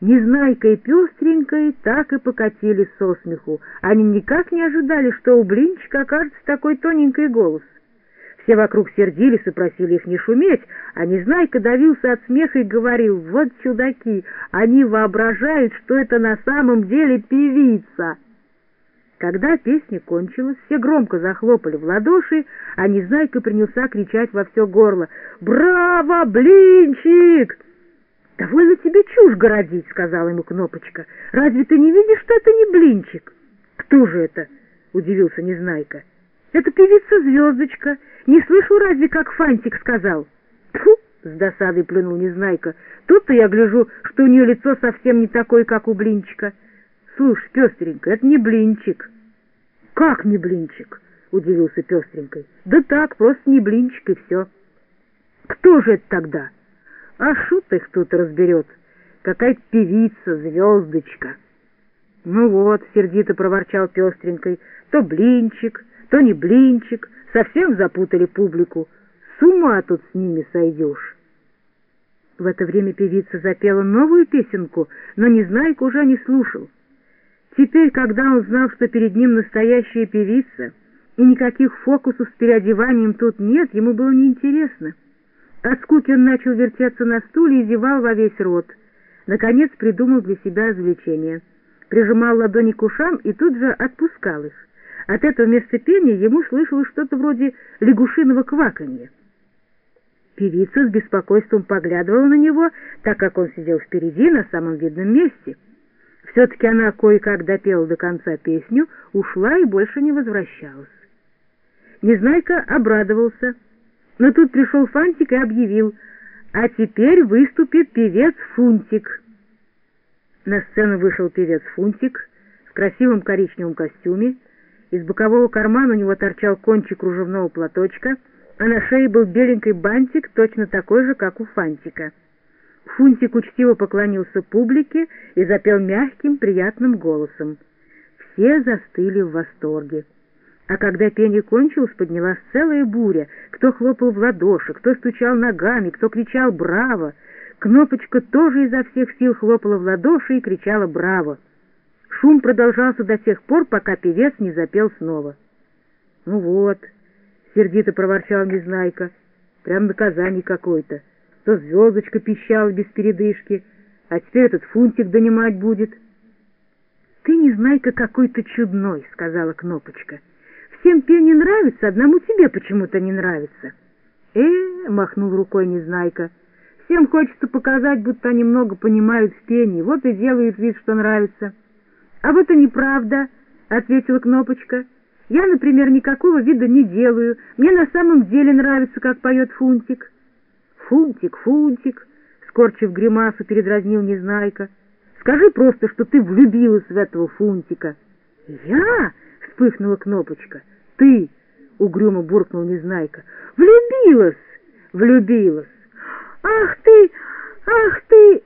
Незнайка и пестренькой так и покатились со смеху. Они никак не ожидали, что у блинчика окажется такой тоненький голос. Все вокруг сердились и просили их не шуметь, а Незнайка давился от смеха и говорил, вот чудаки, они воображают, что это на самом деле певица. Когда песня кончилась, все громко захлопали в ладоши, а Незнайка принялся кричать во все горло «Браво, блинчик!» «Довольно тебе чушь городить», — сказала ему Кнопочка. «Разве ты не видишь, что это не блинчик?» «Кто же это?» — удивился Незнайка. «Это певица-звездочка. Не слышал разве, как Фантик сказал?» «Тьфу!» — с досадой плюнул Незнайка. «Тут-то я гляжу, что у нее лицо совсем не такое, как у блинчика. Слушай, пестренько, это не блинчик». «Как не блинчик?» — удивился пестренькой. «Да так, просто не блинчик, и все». «Кто же это тогда?» А шут их тут разберет. Какая-то певица, звездочка. Ну вот, сердито проворчал пестренькой, то блинчик, то не блинчик, совсем запутали публику. С ума тут с ними сойдешь. В это время певица запела новую песенку, но Незнайка уже не слушал. Теперь, когда он знал, что перед ним настоящая певица, и никаких фокусов с переодеванием тут нет, ему было неинтересно. От скуки он начал вертеться на стуле и зевал во весь рот. Наконец придумал для себя развлечение. Прижимал ладони к ушам и тут же отпускал их. От этого вместо пения ему слышалось что-то вроде лягушиного кваканья. Певица с беспокойством поглядывала на него, так как он сидел впереди, на самом видном месте. Все-таки она кое-как допела до конца песню, ушла и больше не возвращалась. Незнайка обрадовался — но тут пришел Фантик и объявил, а теперь выступит певец Фунтик. На сцену вышел певец Фунтик в красивом коричневом костюме, из бокового кармана у него торчал кончик кружевного платочка, а на шее был беленький бантик, точно такой же, как у Фантика. Фунтик учтиво поклонился публике и запел мягким, приятным голосом. Все застыли в восторге. А когда пение кончилось, поднялась целая буря. Кто хлопал в ладоши, кто стучал ногами, кто кричал «Браво!». Кнопочка тоже изо всех сил хлопала в ладоши и кричала «Браво!». Шум продолжался до тех пор, пока певец не запел снова. «Ну вот», — сердито проворчал Незнайка, — «прям наказание какое-то. То звездочка пищала без передышки, а теперь этот фунтик донимать будет». «Ты, Незнайка, какой-то чудной», — сказала Кнопочка. Всем пение нравится, одному тебе почему-то не нравится. Э, махнул рукой Незнайка. Всем хочется показать, будто они много понимают в пении, вот и делают вид, что нравится. А вот и неправда, ответила Кнопочка. Я, например, никакого вида не делаю. Мне на самом деле нравится, как поет Фунтик. Фунтик, Фунтик, скорчив гримасу, передразнил Незнайка. Скажи просто, что ты влюбилась в этого Фунтика. Я? Вспыхнула Кнопочка. «Ты!» — угрюмо буркнул Незнайка. «Влюбилась! Влюбилась! Ах ты! Ах ты!»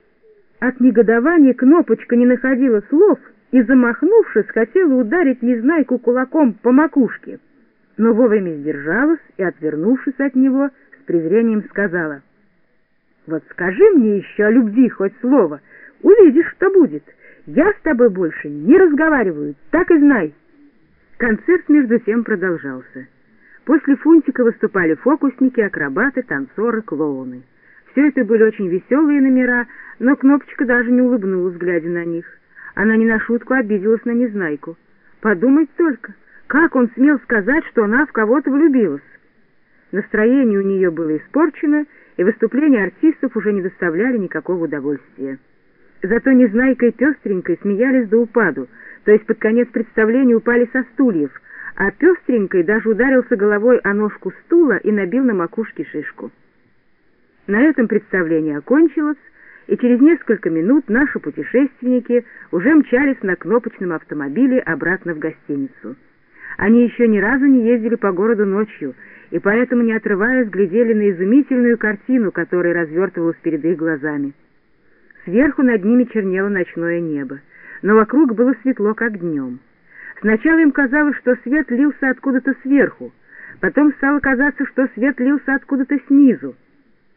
От негодования Кнопочка не находила слов и, замахнувшись, хотела ударить Незнайку кулаком по макушке, но вовремя сдержалась и, отвернувшись от него, с презрением сказала, «Вот скажи мне еще о любви хоть слово, увидишь, что будет. Я с тобой больше не разговариваю, так и знай». Концерт между тем продолжался. После Фунтика выступали фокусники, акробаты, танцоры, клоуны. Все это были очень веселые номера, но Кнопочка даже не улыбнулась, глядя на них. Она не на шутку обиделась на Незнайку. Подумать только, как он смел сказать, что она в кого-то влюбилась. Настроение у нее было испорчено, и выступления артистов уже не доставляли никакого удовольствия. Зато Незнайка и Пестренькой смеялись до упаду, то есть под конец представления упали со стульев, а Пестренькой даже ударился головой о ножку стула и набил на макушке шишку. На этом представление окончилось, и через несколько минут наши путешественники уже мчались на кнопочном автомобиле обратно в гостиницу. Они еще ни разу не ездили по городу ночью, и поэтому, не отрываясь, глядели на изумительную картину, которая развертывалась перед их глазами. Сверху над ними чернело ночное небо, но вокруг было светло, как днем. Сначала им казалось, что свет лился откуда-то сверху, потом стало казаться, что свет лился откуда-то снизу.